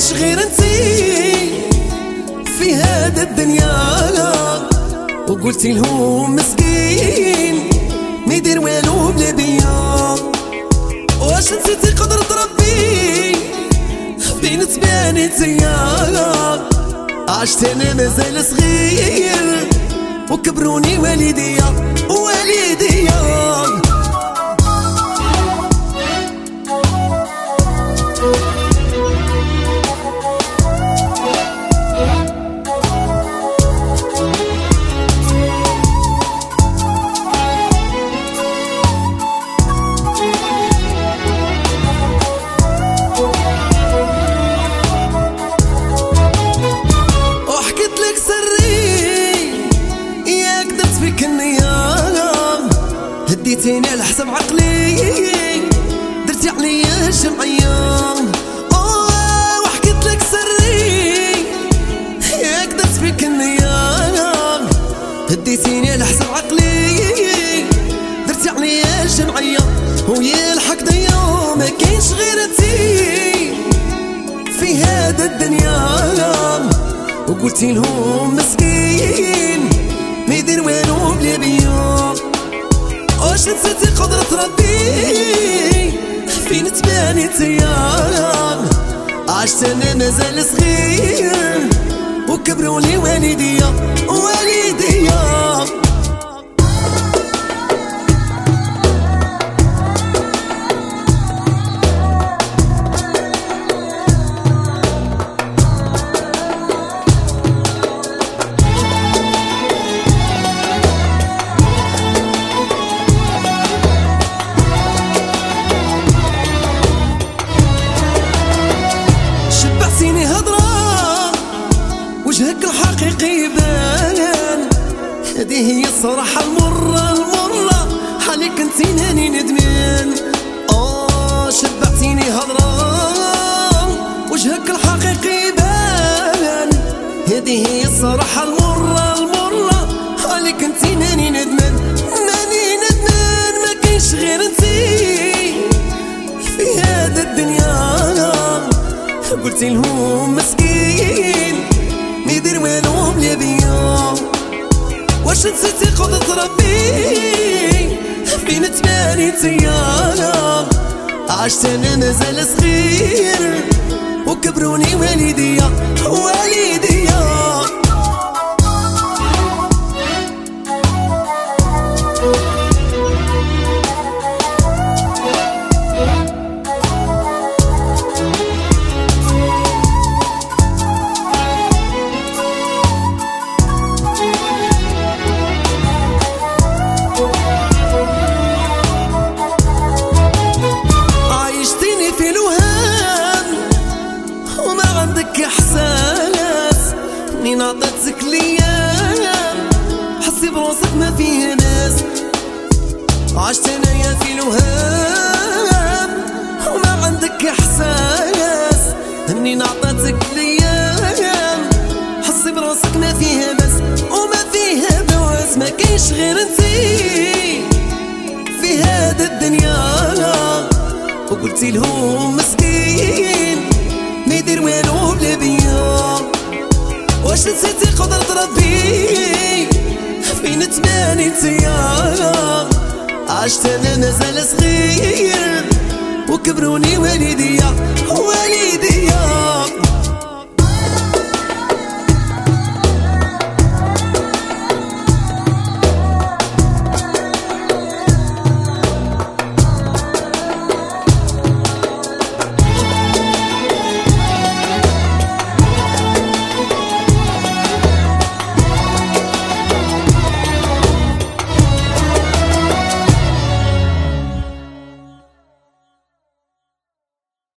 كاينش غير انتي. في هذا الدنيا لا. وقلت لهم مسكين ما يدير والو بلا بيا واش نسيتي قدرة ربي تباني بانت لا عشت أنا مازال صغير وكبروني والديا والديا. هديتيني على حسب عقلي. درتي عليا شمعية وحكيت لك سري. ياك درت فيك النية هديتيني على حسب عقلي. درتي عليا شمعية ويا الحق ديا ما كاينش غير انتي في هذا الدنيا وقلتي لهم مسكين ما يدير والو بلا بيا واش نسيتي قدرة ربي. فين تباني تيار عشت أنا مازال صغير. وكبروا لي والديا وجهك الحقيقي بان هذه هي الصراحة المرة المرة. حالك انتي ناني ندمان. آه شبعتيني هضرة. وجهك الحقيقي بان هذه هي الصراحة المرة المرة. حالك انتي ناني ندمان. ناني ندمان ما كاينش غير انتي. في هذا الدنيا قلتي لهم مسكين. واش نسيتي قدرة ربي فين تباني تيا عشت أنا مازال صغير. وكبروني والديا والديا. ليام حسي بروسك ما فيه ناس. عشت أنايا في الوهام وما عندك إحساس. منين عطيتك ليام حسي بروسك ما فيه بس. وما فيه بواس ما كاينش غير أنتي. في هذا الدنيا. وقلتي لهم مسكين. ما يدير والو بلا بيا. واش نسيتي قدرة ربي فين تماني تيار عشت أنا مازال صغير وكبروني والديا والديا